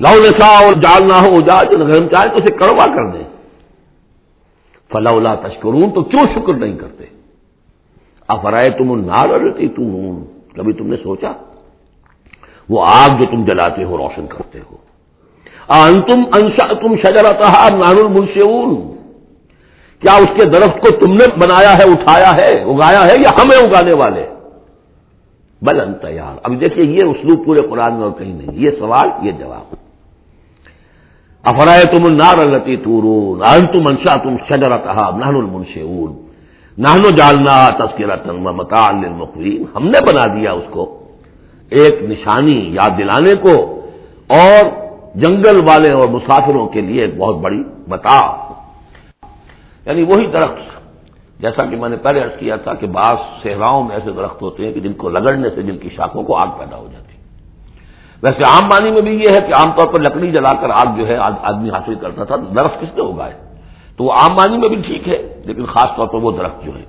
لو نسا اور جال نہ ہو جا جو ہم چاہیں تو اسے کڑوا کر دیں۔ فلا تشکرون، تو کیوں شکر نہیں کرتے؟ افرائے تم نار رہتی تم کبھی تم نے سوچا؟ وہ آگ جو تم جلاتے ہو، روشن کرتے ہو۔ تم انشا تم شجرتا نان المنشون کیا اس کے درخت کو تم نے بنایا ہے، اٹھایا ہے، اگایا ہے، یا ہمیں اگانے والے؟ بل تیار اب دیکھیے، یہ اسلوب پورے قرآن میں اور کہیں نہیں۔ یہ سوال، یہ جواب۔ افرائے تم النار التی تورون؟ ان تم انشا تم شجرتا نہن المنشون نہنو جالنا تسکرا تنما مکان ہم نے بنا دیا اس کو ایک نشانی یاد دلانے کو اور جنگل والے اور مسافروں کے لیے ایک بہت بڑی بتا یعنی وہی درخت، جیسا کہ میں نے پہلے ارض کیا تھا کہ بعض صحراؤں میں ایسے درخت ہوتے ہیں کہ جن کو لگڑنے سے جن کی شاخوں کو آگ پیدا ہو جاتی ہے۔ ویسے عام معنی میں بھی یہ ہے کہ عام طور پر لکڑی جلا کر آگ جو ہے آدمی حاصل کرتا تھا، درخت کس نے اگائے؟ تو وہ عام معنی میں بھی ٹھیک ہے، لیکن خاص طور پر وہ درخت جو ہے۔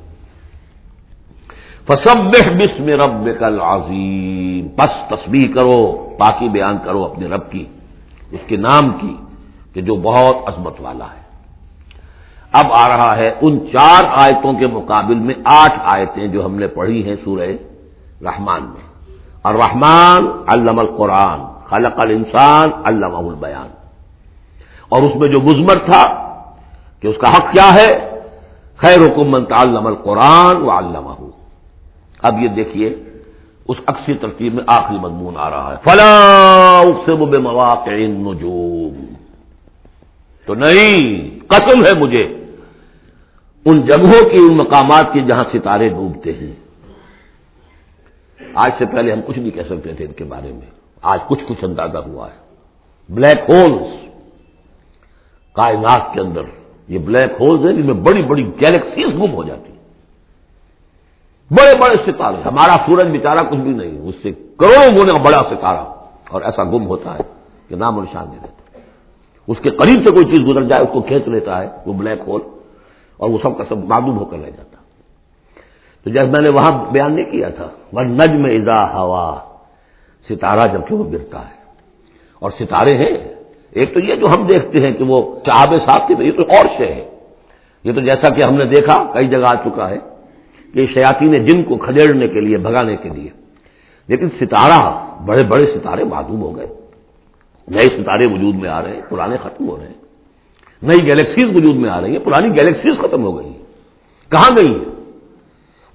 فسب بسم رب کل عظیم بس تصویر کرو باقی بیان کرو اپنے رب کی، اس کے نام کی، کہ جو بہت عظمت والا ہے۔ اب آ رہا ہے ان چار آیتوں کے مقابل میں آٹھ آیتیں جو ہم نے پڑھی ہیں سورہ رحمان میں۔ اور رحمان علم القرآن، خلق الانسان علامہ البیان اور اس میں جو مزمر تھا کہ اس کا حق کیا ہے؟ خیر حکومت علم القرآن و علامہ اب یہ دیکھیے، اس اکثر ترتیب میں آخری مضمون آ رہا ہے۔ فلاں بے مواقع نجوم تو نہیں، قسم ہے مجھے۔ ان جگہوں کی، ان مقامات کی جہاں ستارے ڈوبتے ہیں۔ آج سے پہلے ہم کچھ نہیں کہہ سکتے تھے ان کے بارے میں۔ آج کچھ کچھ اندازہ ہوا ہے۔ بلیک ہولز کائنات کے اندر، یہ بلیک ہولز ہیں جن میں بڑی بڑی گیلیکسیز گم ہو جاتی بڑے بڑے ستارے، ہمارا سورج بیچارہ کچھ بھی نہیں، اس سے کروڑوں گنے کا بڑا ستارہ، اور ایسا گم ہوتا ہے کہ نام و نشان نہیں دیتا اس کے قریب سے کوئی چیز گزر جائے، اس کو کھینچ لیتا ہے وہ بلیک ہول اور وہ سب کا سب معدوم ہو کر رہ جاتا ہے۔ تو جیسے میں نے وہاں بیان نہیں کیا تھا وہ نجم اضا ہوا، ستارہ جبکہ وہ گرتا ہے۔ اور ستارے ہیں۔ ایک تو یہ جو ہم دیکھتے ہیں کہ وہ چاہے صاحب کی یہ تو اور شے ہے۔ یہ تو جیسا کہ ہم نے دیکھا، کئی جگہ آ چکا ہے کہ شیاتی نے جن کو کھدیڑنے کے لیے، بھگانے کے لیے۔ لیکن ستارہ، بڑے بڑے ستارے معدوم ہو گئے۔ نئے ستارے وجود میں آ رہے ہیں، پرانے ختم ہو رہے ہیں۔ نئی گیلیکسیز وجود میں آ رہی ہیں، پرانی گیلیکسیز ختم ہو گئی کہاں گئی ہیں؟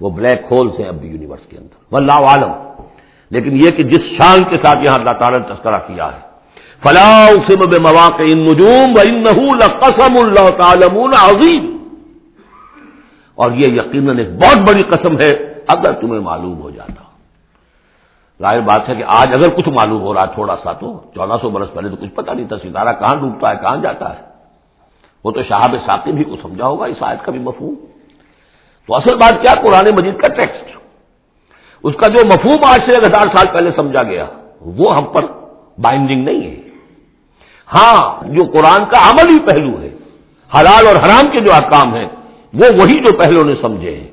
وہ بلیک ہولس ہیں اب بھی یونیورس کے اندر۔ واللہ عالم۔ لیکن یہ کہ جس شان کے ساتھ یہاں اللہ تعالیٰ نے تذکرہ کیا ہے فلاح بے مواقع ان نجوم و قسم اللہ تعالم عظیم۔ اور یہ یقیناً ایک بہت بڑی قسم ہے، اگر تمہیں معلوم ہو جاتا۔ ظاہر بات ہے کہ آج اگر کچھ معلوم ہو رہا ہے تھوڑا سا تو چودہ سو برس پہلے تو کچھ پتہ نہیں تھا، ستارہ کہاں ڈوبتا ہے، کہاں جاتا ہے۔ وہ تو شہاب ساقی بھی کو سمجھا ہوگا، اس آیت کا بھی مفہوم۔ تو اصل بات کیا؟ قرآن مجید کا ٹیکسٹ۔ اس کا جو مفہوم آج سے ایک ہزار سال پہلے سمجھا گیا، وہ ہم پر بائنڈنگ نہیں ہے۔ ہاں جو قرآن کا عملی پہلو ہے، حلال اور حرام کے جو احکام ہیں، وہ وہی جو پہلو نے سمجھے ہیں۔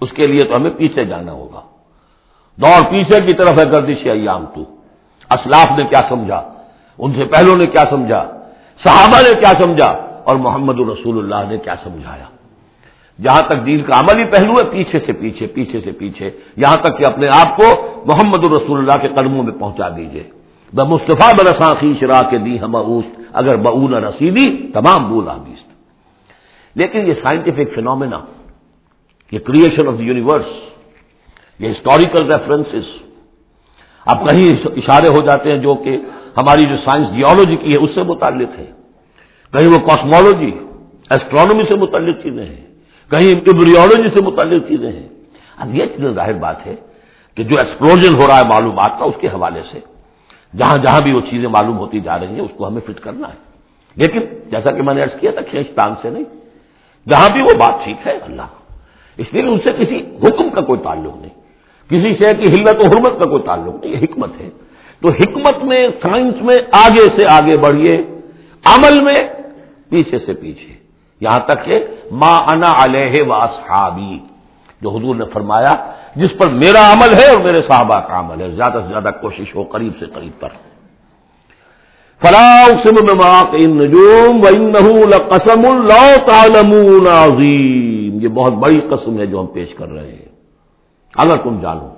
اس کے لیے تو ہمیں پیچھے جانا ہوگا۔ دور پیچھے کی طرف ہے گردش ایام تو۔ اسلاف نے کیا سمجھا؟ ان سے پہلو نے کیا سمجھا؟ صحابہ نے کیا سمجھا؟ اور محمد الرسول اللہ نے کیا سمجھایا؟ جہاں تک دین کا عملی پہلو ہے، پیچھے سے پیچھے پیچھے سے پیچھے۔ یہاں تک کہ اپنے آپ کو محمد الرسول اللہ کے قدموں میں پہنچا دیجیے ب مصطفیٰ برساخی شراہ کے دی ہم اگر بہ رسیدی، تمام بول آبیست لیکن یہ سائنٹیفک فینومینا یہ کریشن آف دا یونیورس یہ ہسٹوریکل ریفرنسز اب کہیں اشارے ہو جاتے ہیں جو کہ ہماری جو سائنس جیولوجی کی ہے، اس سے متعلق ہے۔ کہیں وہ کاسمولوجی ایسٹرانومی سے متعلق چیزیں ہیں۔ کہیں ایبریولوجی سے متعلق چیزیں ہیں۔ اب یہ چیز ظاہر بات ہے کہ جو ایکسپلوژن ہو رہا ہے معلومات کا، اس کے حوالے سے جہاں جہاں بھی وہ چیزیں معلوم ہوتی جا رہی ہیں، اس کو ہمیں فٹ کرنا ہے۔ لیکن جیسا کہ میں نے ارض کیا تھا، کھینچتان سے نہیں۔ جہاں بھی وہ بات ٹھیک ہے، اللہ۔ اس لیے ان سے کسی حکم کا کوئی تعلق نہیں۔ کسی شہر کی ہلت و حرمت کا کوئی تعلق نہیں۔ یہ حکمت ہے۔ تو حکمت میں، سائنس میں آگے سے آگے بڑھیے، عمل میں پیچھے سے پیچھے۔ یہاں تک کہ ما انا علیہ و اصحابی جو حضور نے فرمایا، جس پر میرا عمل ہے اور میرے صحابہ کا عمل ہے، زیادہ سے زیادہ کوشش ہو قریب سے قریب پر۔ فلاح نجوم و قسم اللہ عظیم یہ بہت بڑی قسم ہے جو ہم پیش کر رہے ہیں۔ اگر تم جانو،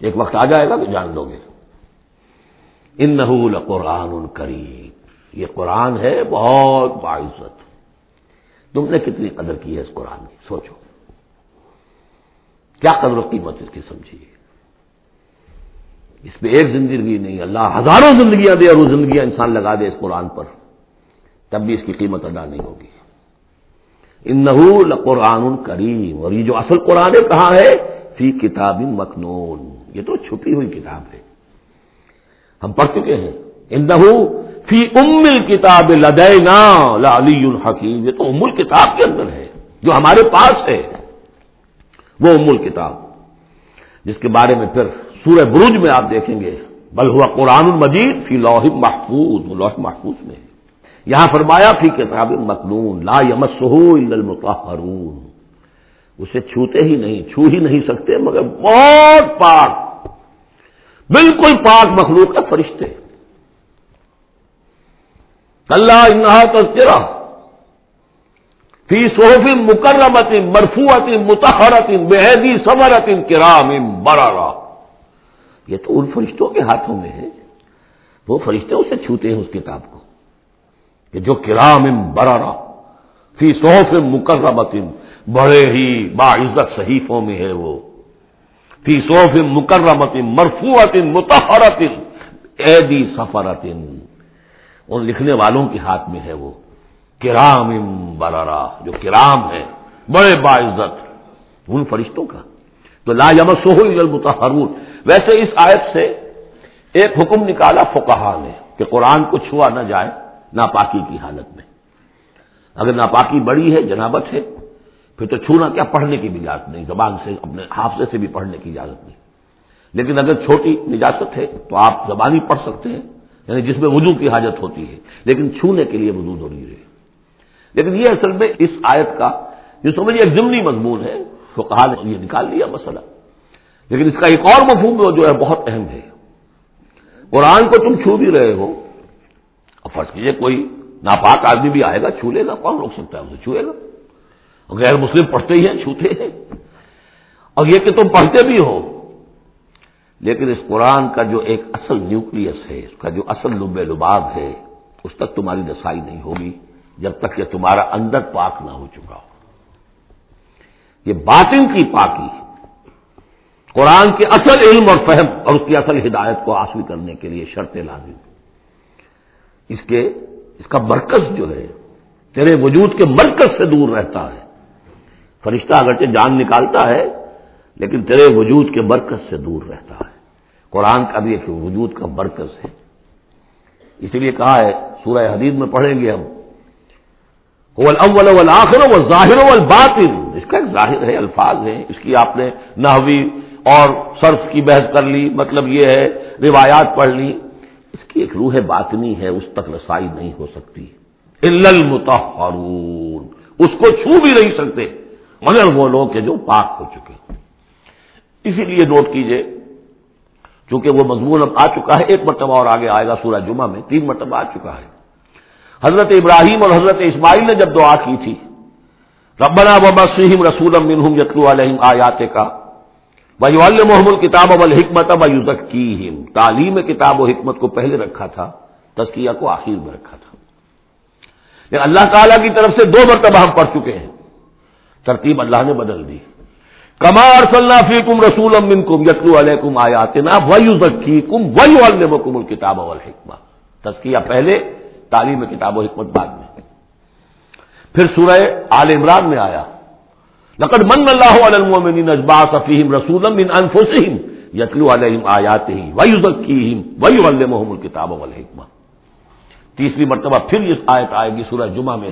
ایک وقت آ جائے گا تو جان لو گے۔ ان نحول قرآن کریم یہ قرآن ہے، بہت باعزت۔ تم نے کتنی قدر کی ہے اس قرآن کی؟ سوچو۔ کیا قدر و قیمت اس کی سمجھیے اس پہ ایک زندگی نہیں، اللہ ہزاروں زندگیاں دے اور وہ زندگیاں انسان لگا دے اس قرآن پر۔ تب بھی اس کی قیمت ادا نہیں ہوگی۔ ان نحول قرآن کریم، اور یہ جو اصل قرآن ہے، کہاں ہے؟ فی کتاب مکنون۔ یہ تو چھپی ہوئی کتاب ہے۔ ہم پڑھ چکے ہیں۔ ان فی ام کتاب لدینا لالی الحکیم، یہ تو ام کتاب کے اندر ہے، جو ہمارے پاس ہے، وہ ام کتاب جس کے بارے میں پھر سورہ بروج میں آپ دیکھیں گے، بل ہوا قرآن المجید فی لوح محفوظ، وہ لوح محفوظ میں یہاں فرمایا، فی کتاب مقنون لا الا المطہرون۔ اسے چھوتے ہی نہیں، چھو ہی نہیں سکتے، مگر بہت پاک، بالکل پاک مخلوق کا فرشتے۔ اللہ انہا تذکرہ فی صحف مکرمت مرفوعت متحرت بحیدی سمرت کرام برارا یہ تو ان فرشتوں کے ہاتھوں میں ہے۔ وہ فرشتے اسے چھوتے ہیں اس کتاب کو۔ کہ جو کرام برارا فی صحف مکرمت بڑے ہی باعزت صحیفوں میں ہے وہ۔ فی صحف مکرمت مرفوعت متحرت ایدی سفرت ان لکھنے والوں کے ہاتھ میں ہے وہ۔ کرام برارا جو کرام ہے بڑے باعزت، ان فرشتوں کا۔ تو لا سو المتحرون ویسے اس آیت سے ایک حکم نکالا فکہ نے، کہ قرآن کو چھوا نہ جائے ناپاکی کی حالت میں۔ اگر ناپاکی بڑی ہے، جنابت ہے، پھر تو چھونا کیا؟ پڑھنے کی بھی اجازت نہیں، زبان سے، اپنے حافظے سے بھی پڑھنے کی اجازت نہیں۔ لیکن اگر چھوٹی نجاست ہے، تو آپ زبانی پڑھ سکتے ہیں۔ یعنی جس میں وضو کی حاجت ہوتی ہے، لیکن چھونے کے لیے وضو ضروری ہے۔ لیکن یہ اصل میں اس آیت کا جو سمجھیے ایک ضمنی مضمون ہے تو یہ نکال لیا مسئلہ۔ لیکن اس کا ایک اور مفہوم جو ہے بہت اہم ہے۔ قرآن کو تم چھو بھی رہے ہو، اب فرض کیجیے کوئی ناپاک آدمی بھی آئے گا، چھو لے گا، کون روک سکتا ہے اسے چھوئے گا؟ غیر مسلم پڑھتے ہی ہیں، چھوتے ہیں۔ اور یہ کہ تم پڑھتے بھی ہو لیکن اس قرآن کا جو ایک اصل نیوکلس ہے، اس کا جو اصل لب لباب ہے، اس تک تمہاری رسائی نہیں ہوگی جب تک کہ تمہارا اندر پاک نہ ہو چکا ہو۔ یہ باطن کی پاکی قرآن کے اصل علم اور فہم اور اس کی اصل ہدایت کو حاصل کرنے کے لیے شرط لازم اس کے، اس کا مرکز جو ہے، تیرے وجود کے مرکز سے دور رہتا ہے۔ فرشتہ اگرچہ جان نکالتا ہے، لیکن تیرے وجود کے مرکز سے دور رہتا ہے۔ قرآن کا بھی ایک وجود کا مرکز ہے۔ اسی لیے کہا ہے، سورہ حدید میں پڑھیں گے ہم۔ اول والآخر ظاہر والباطن۔ اس کا ایک ظاہر ہے، الفاظ ہیں۔ اس کی آپ نے نحوی اور صرف کی بحث کر لی مطلب یہ ہے، روایات پڑھ لی۔ اس کی ایک روح باطنی ہے، اس تک رسائی نہیں ہو سکتی۔ المتحرون اس کو چھو بھی نہیں سکتے، مگر وہ لوگ کہ جو پاک ہو چکے۔ اسی لیے نوٹ کیجیے چونکہ وہ مضمون اب آ چکا ہے، ایک مرتبہ اور آگے آئے گا سورہ جمعہ میں، تین مرتبہ آ چکا ہے۔ حضرت ابراہیم اور حضرت اسماعیل نے جب دعا کی تھی، ربنا وبا سیم رسول منہم یتلو علیہم آیات کا بھائی محمد کتاب اب الحکمت اب یوزک کی تعلیم کتاب و حکمت کو پہلے رکھا تھا تسکیہ کو آخر میں رکھا تھا۔ لیکن اللہ تعالی کی طرف سے دو مرتبہ ہم پڑھ چکے ہیں۔ ترتیب اللہ نے بدل دی۔ کمار صلاح فی کم رسول امن کم یتلو علیہ کم آیات نا وی کم الکتاب اب الحکمہ پہلے، تعلیم کتاب و حکمت بعد میں۔ پھر سورہ آل عمران میں آیا۔ لقد من اللہ علمین اجبا صفیم رسول انفسم یتلو علیہم آیات ہی ویوزکیم ویو المحم الکتاب والحکمہ۔ تیسری مرتبہ پھر اس آیت آئے گی سورہ جمعہ میں۔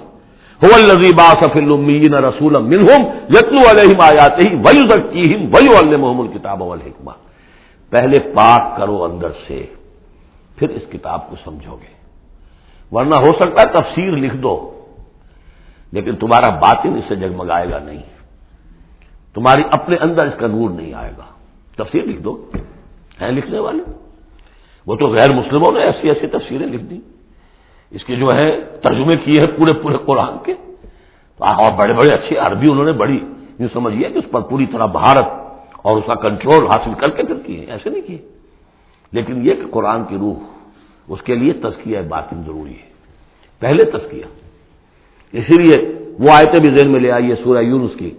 هو الذي بعث في الاميين رسولا منهم يتلو عليهم اياته ويزكيهم ويعلمهم الكتاب والحکمہ پہلے پاک کرو اندر سے، پھر اس کتاب کو سمجھو گے۔ ورنہ ہو سکتا ہے تفسیر لکھ دو، لیکن تمہارا باطن اس سے جگمگائے گا نہیں۔ تمہاری اپنے اندر اس کا نور نہیں آئے گا۔ تفسیر لکھ دو۔ ہیں لکھنے والے؟ وہ تو غیر مسلموں نے ایسی ایسی تفصیلیں لکھ دی اس کے جو ہے ترجمے کیے ہیں پورے پورے قرآن کے اور بڑے بڑے اچھے عربی انہوں نے بڑی یوں سمجھیے کہ اس پر پوری طرح بھارت اور اس کا کنٹرول حاصل کر کے پھر کیے ایسے نہیں کیے۔ لیکن یہ کہ قرآن کی روح، اس کے لیے تزکیہ باطن ضروری ہے۔ پہلے تزکیہ۔ اسی لیے وہ آیتیں بھی ذہن میں لے آئیے سورہ یونس کی۔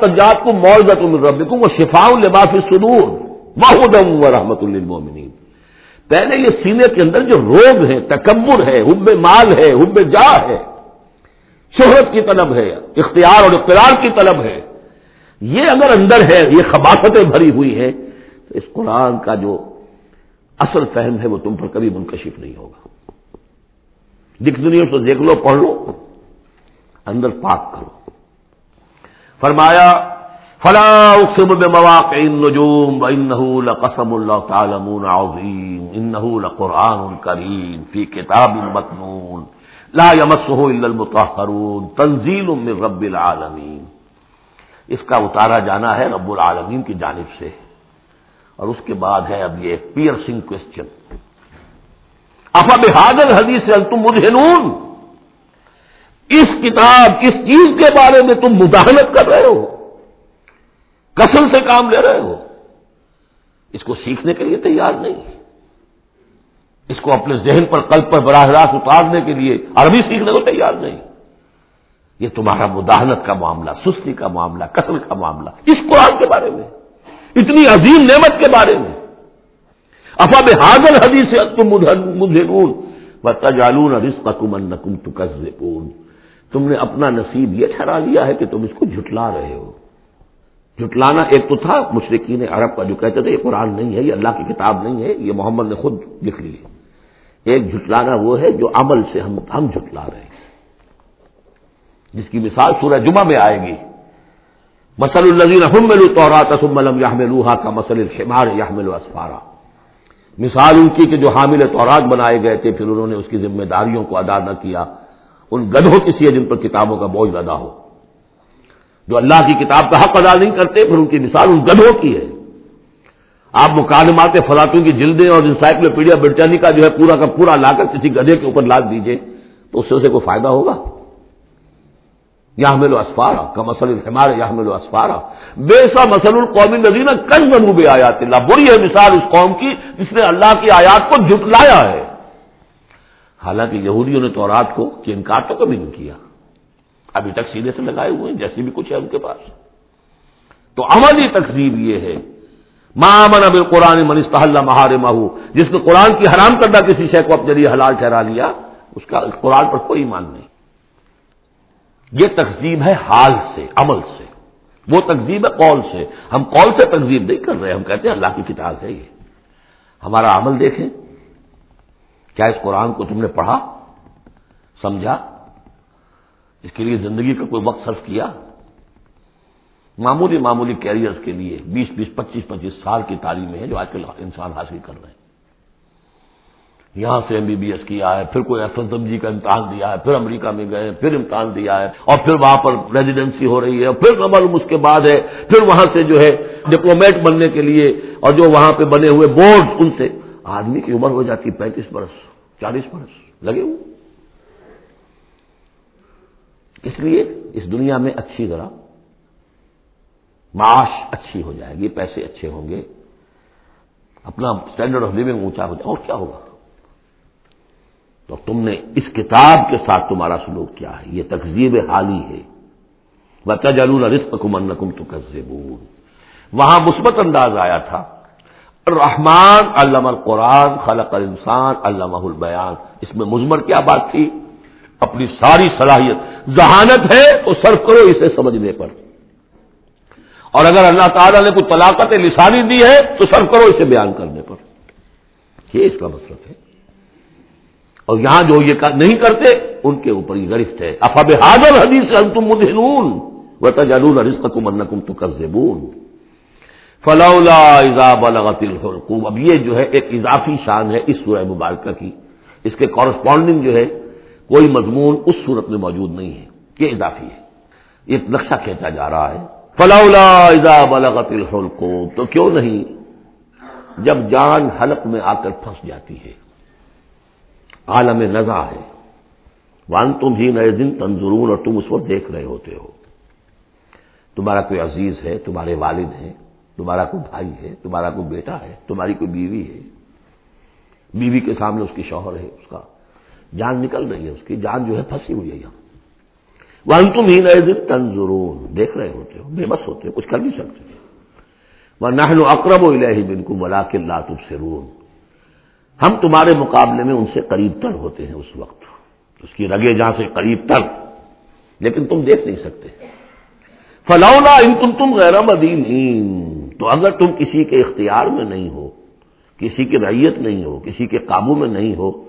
تجات کو موزت رب کو وہ شفا لباف سدور محدم و رحمت المومنین پہلے یہ سینے کے اندر جو روگ ہے، تکبر ہے، حب مال ہے، حب جا ہے، شہرت کی طلب ہے، اختیار اور اختیار کی طلب ہے، یہ اگر اندر ہے، یہ خباستیں بھری ہوئی ہیں، تو اس قرآن کا جو اصل فہم ہے، وہ تم پر کبھی منکشف نہیں ہوگا۔ ڈکشنریوں سے دیکھ لو، پڑھ لو، اندر پاک کرو۔ فرمایا فلا اقسم بمواقع النجوم وانه لقسم الله تعلمون عظيم. انه لقران كريم في كتاب مكنون. لا يمسه الا المطهرون. تنزيل من رب العالمين. اس کا اتارا جانا ہے رب العالمین کی جانب سے. اور اس کے بعد ہے اب یہ پیئرسنگ کوشچن افا بحادر حدیث تم مدہنون اس کتاب، اس چیز کے بارے میں تم مداحلت کر رہے ہو؟ کسم سے کام لے رہے ہو۔ اس کو سیکھنے کے لیے تیار نہیں۔ اس کو اپنے ذہن پر، قلب پر براہ راست اتارنے کے لیے عربی سیکھنے کو تیار نہیں۔ یہ تمہارا مداحنت کا معاملہ، سستی کا معاملہ کسل کا معاملہ۔ اس قرآن کے بارے میں، اتنی عظیم نعمت کے بارے میں۔ افاب حاضر حدیث تجالون رسق کم تم نے اپنا نصیب یہ ٹھہرا لیا ہے کہ تم اس کو جھٹلا رہے ہو۔ جھٹلانا ایک تو تھا مشرقین عرب کا جو کہتے تھے، یہ قرآن نہیں ہے، یہ اللہ کی کتاب نہیں ہے، یہ محمد نے خود لکھ لی ایک جھٹلانا وہ ہے جو عمل سے ہم ہم جھٹلا رہے ہیں۔ جس کی مثال سورہ جمعہ میں آئے گی۔ مسل النظیر حمل طورا کا مسل الحمار یاحمل اسفارا مثال ان کی کہ جو حامل تورات بنائے گئے تھے، پھر انہوں نے اس کی ذمہ داریوں کو ادا نہ کیا۔ ان گدھوں کسی ہے جن پر کتابوں کا بوجھ ادا ہو۔ جو اللہ کی کتاب کا حق ادا نہیں کرتے، پھر ان کی مثال ان گدھوں کی ہے۔ آپ مکالمات فلاطوں کی جلدیں اور انسائکلوپیڈیا برٹانی کا جو ہے پورا کا پورا لا کر کسی گدھے کے اوپر لاد دیجیے تو اس سے اسے کوئی فائدہ ہوگا؟ یا ملو اسفارا کا مسل الحمار یا ملو اسفارا۔ بے سا مسل القومی نظیر کل منوب آیات اللہ۔ بری ہے مثال اس قوم کی جس نے اللہ کی آیات کو جھٹلایا ہے۔ حالانکہ یہودیوں نے تو رات کو کہ انکار تو کبھی نہیں کیا۔ ابھی تک سیدھے سے لگائے ہوئے ہیں جیسے بھی کچھ ہے ان کے پاس۔ تو عملی تقریب یہ ہے۔ مامن اب قرآن منستا اللہ مہار مہو جس نے قرآن کی حرام کردہ کسی شے کو اپنے لیے حلال ٹھہرا لیا، اس کا قرآن پر کوئی ایمان نہیں۔ یہ تقزیب ہے حال سے، عمل سے۔ وہ تقزیب ہے قول سے۔ ہم قول سے تقزیب نہیں کر رہے، ہم کہتے ہیں اللہ کی کتاب ہے یہ۔ ہمارا عمل دیکھیں۔ کیا اس قرآن کو تم نے پڑھا، سمجھا؟ اس کے لیے زندگی کا کوئی وقت صرف کیا؟ معمولی معمولی کیریئرز کے لیے بیس بیس پچیس پچیس سال کی تعلیمیں ہیں جو آج کل انسان حاصل کر رہے ہیں۔ یہاں سے ایم بی بی ایس کیا ہے، پھر کوئی ایف ایس جی کا امتحان دیا ہے، پھر امریکہ میں گئے، پھر امتحان دیا ہے، اور پھر وہاں پر ریزیڈینسی ہو رہی ہے پھر عمل اس کے بعد ہے، پھر وہاں سے جو ہے ڈپلومیٹ بننے کے لیے، اور جو وہاں پہ بنے ہوئے بورڈ ان سے آدمی کی عمر ہو جاتی پینتیس برس، چالیس برس، لگے ہوئے۔ اس لیے اس دنیا میں اچھی ذرا معاش اچھی ہو جائے گی، پیسے اچھے ہوں گے۔ اپنا اسٹینڈرڈ آف لیونگ اونچا ہو جائے اور کیا ہوگا؟ تو تم نے اس کتاب کے ساتھ تمہارا سلوک کیا ہے۔ یہ تقزیب حالی ہے۔ بتا جلون رسپ کمن کم تو وہاں مثبت انداز آیا تھا۔ رحمان علامہ القرآن، خلق الانسان علامہ البیان اس میں مزمر کیا بات تھی؟ اپنی ساری صلاحیت۔ ذہانت ہے تو صرف کرو اسے سمجھنے پر۔ اور اگر اللہ تعالی نے کوئی طلاقت لسانی دی ہے تو صرف کرو اسے بیان کرنے پر۔ یہ اس کا مطلب ہے۔ اور یہاں جو یہ نہیں کرتے، ان کے اوپر یہ گرفت ہے۔ افب حاضر حدیث تم مدہنون و تجالون رزق کم ان کم تو الحلقوم۔ اب یہ جو ہے ایک اضافی شان ہے اس سورہ مبارکہ کی۔ اس کے کورسپونڈنگ جو ہے کوئی مضمون اس صورت میں موجود نہیں ہے، یہ اضافی ہے۔ یہ نقشہ کھینچا جا رہا ہے۔ فلولا اضاب الحلقوم تو کیوں نہیں؟ جب جان حلق میں آ کر پھنس جاتی ہے۔ عالم نزا ہے۔ وان تم ہی نئے دن تنظرون اور تم اس وقت دیکھ رہے ہوتے ہو۔ تمہارا کوئی عزیز ہے، تمہارے والد ہیں، تمہارا کوئی بھائی ہے، تمہارا کوئی بیٹا ہے، تمہاری کوئی بیوی ہے۔ بیوی کے سامنے اس کی شوہر ہے، اس کا جان نکل رہی ہے اس کی، جان جو ہے پھنسی ہوئی ہے یہاں۔ وہ تم ہی نئے دن تنظرون۔ دیکھ رہے ہوتے ہو، بے بس ہوتے ہو، کچھ کر نہیں سکتے۔ وہ نہن اقرب و الہی بن کو ملا کے لاتب سے ہم تمہارے مقابلے میں ان سے قریب تر ہوتے ہیں اس وقت۔ اس کی رگے جہاں سے قریب تر، لیکن تم دیکھ نہیں سکتے۔ فلولا ان تم تم غیر مدین تو اگر تم کسی کے اختیار میں نہیں ہو، کسی کی ریت نہیں ہو، کسی کے قابو میں نہیں ہو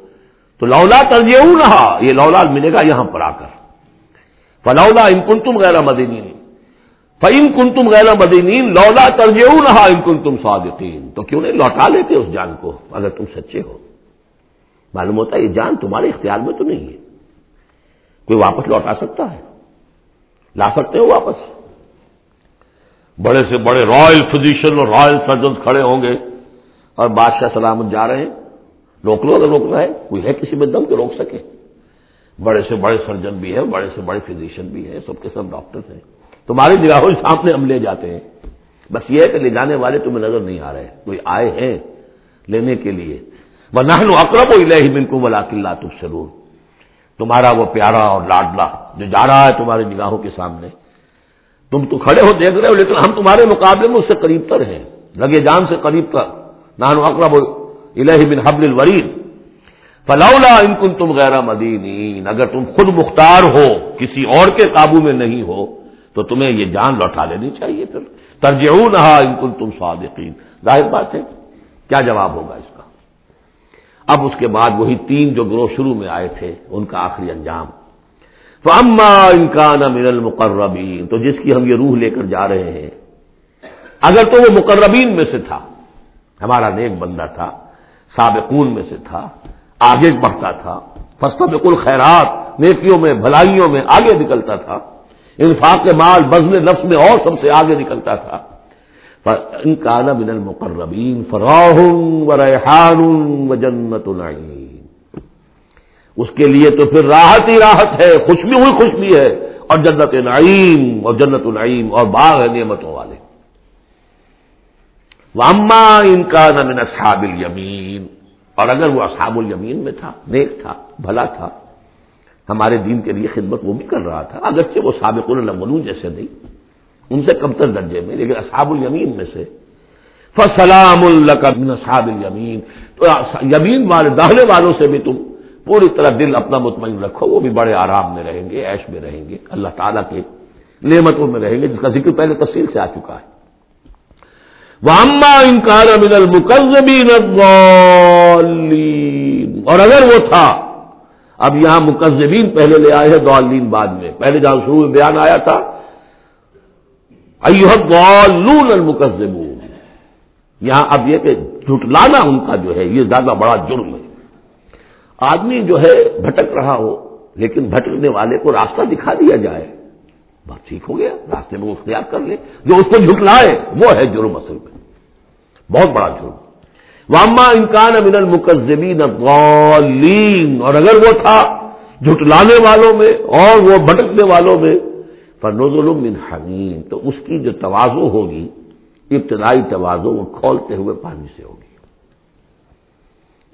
تو لولا ترجیح رہا یہ لولا ملے گا یہاں پر آ کر۔ فلولا ان کن تم غیر مدینی فعم کن تم غیر مدینی لولا ترجیح رہا ان کن تم صادقین۔ تو کیوں نہیں لوٹا لیتے اس جان کو، اگر تم سچے ہو؟ معلوم ہوتا ہے یہ جان تمہارے اختیار میں تو نہیں ہے۔ کوئی واپس لوٹا سکتا ہے؟ لا سکتے ہو واپس۔ بڑے سے بڑے رائل فزیشن اور رائل سرجن کھڑے ہوں گے اور بادشاہ سلامت جا رہے ہیں۔ روک لو اگر روکنا ہے، کوئی ہے کسی میں دم کے روک سکے۔ بڑے سے بڑے سرجن بھی ہے بڑے سے بڑے فزیشین بھی ہے سب کے سب ڈاکٹر ہیں۔ تمہاری نگاہوں سامنے ہم لے جاتے ہیں۔ بس یہ ہے کہ لے جانے والے تمہیں نظر نہیں آ رہے کوئی آئے ہیں لینے کے لیے۔ وہ نہ اکرب و الہ بن کو ولا کلّہ تب تمہارا وہ پیارا اور لاڈلا جو جا رہا ہے تمہاری نگاہوں کے سامنے۔ تم تو کھڑے ہو دیکھ رہے ہو، لیکن ہم تمہارے مقابلے میں اس سے قریب تر ہیں۔ لگے جان سے قریب تر۔ نانو اکرب الہ بن حبل الورید. فلاولا ان کن تم غیر مدین اگر تم خود مختار ہو، کسی اور کے قابو میں نہیں ہو، تو تمہیں یہ جان لوٹا لینی چاہیے پھر. ترجیح نہ ان کن تم صادقین. ظاہر بات ہے، کیا جواب ہوگا اس کا؟ اب اس کے بعد وہی تین جو گروہ شروع میں آئے تھے، ان کا آخری انجام. تو اما انکان من المقربین تو جس کی ہم یہ روح لے کر جا رہے ہیں، اگر تو وہ مقربین میں سے تھا، ہمارا نیک بندہ تھا سابقون میں سے تھا، آگے بڑھتا تھا۔ فسط بالکل خیرات نیکیوں میں، بھلائیوں میں آگے نکلتا تھا۔ انفاق مال بزن نفس میں اور سب سے آگے نکلتا تھا۔ ان کان من المقربین فراہ و ریحان و جنت العین۔ اس کے لیے تو پھر راحت ہی راحت ہے خوشبی ہوئی خوشبی ہے۔ اور جنت نعیم اور جنت العیم اور باغ ہے نعمتوں والے۔ واما ان کا نمن اصحاب الیمین، اور اگر وہ اصحاب الیمین میں تھا، نیک تھا، بھلا تھا، ہمارے دین کے لیے خدمت وہ بھی کر رہا تھا، اگرچہ وہ سابق المنو جیسے نہیں، ان سے کم تر درجے میں، لیکن اصحاب الیمین میں سے۔ فسلام من اصحاب الیمین، تو یمین والے داہنے والوں سے بھی تم پوری طرح دل اپنا مطمئن رکھو، وہ بھی بڑے آرام میں رہیں گے ایش میں رہیں گے، اللہ تعالیٰ کے نعمتوں میں رہیں گے، جس کا ذکر پہلے تفصیل سے آ چکا ہے۔ وہ اما انکار من المقزبین اور اگر وہ تھا، اب یہاں مقزبین پہلے لے آئے ہیں دعالین بعد میں۔ پہلے جہاں شروع میں بیان آیا تھا ایون المقزبون یہاں اب یہ کہ جھٹلانا ان کا جو ہے، یہ زیادہ بڑا جرم ہے۔ آدمی جو ہے، بھٹک رہا ہو، لیکن بھٹکنے والے کو راستہ دکھا دیا جائے۔ بس ٹھیک ہو گیا، راستے میں اختیار کر لے، جو اس کو جھٹلائے وہ ہے جرم اصل میں۔ بہت بڑا جرم۔ واما انکان امن المقزبین غالین اور اگر وہ تھا جھٹلانے والوں میں اور وہ بھٹکنے والوں میں فنوز من حمیم تو اس کی جو توازو ہوگی، ابتدائی توازو وہ کھولتے ہوئے پانی سے ہوگی۔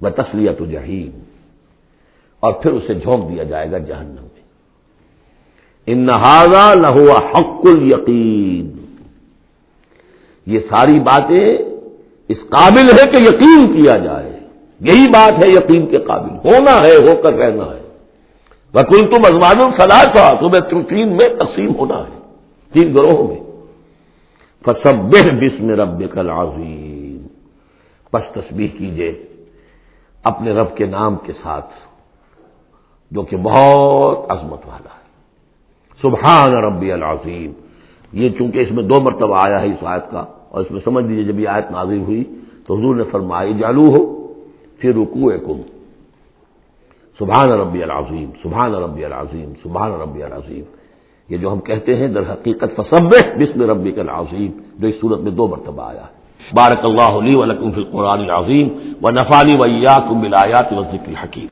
وہ تسلیت جہیم اور پھر اسے جھونک دیا جائے گا جہنم۔ ان نہارا لہو حق یقین یہ ساری باتیں اس قابل ہے کہ یقین کیا جائے۔ یہی بات ہے یقین کے قابل۔ ہونا ہے، ہو کر رہنا ہے۔ وکل تم ازمان الصلاح تھا تمہیں تین میں تقسیم ہونا ہے، تین گروہوں میں۔ فسب بسم رب کل عظیم بس تصویر کیجیے اپنے رب کے نام کے ساتھ، جو کہ بہت عظمت والا ہے۔ سبحان ربی العظیم۔ یہ چونکہ اس میں دو مرتبہ آیا ہے اس آیت کا، اور اس میں سمجھ لیجیے جب یہ آیت نازل ہوئی تو حضور نے فرمائی جالو ہو پھر رکو کم سبحان ربی العظیم، سبحان ربی العظیم، سبحان ربی العظیم۔ یہ جو ہم کہتے ہیں در حقیقت فصب بسم ربی العظیم، جو اس صورت میں دو مرتبہ آیا ہے۔ بارک اللہ علی ولکم فی القرآن العظیم و نفانی ویا کم بلایات و ذکر حکیم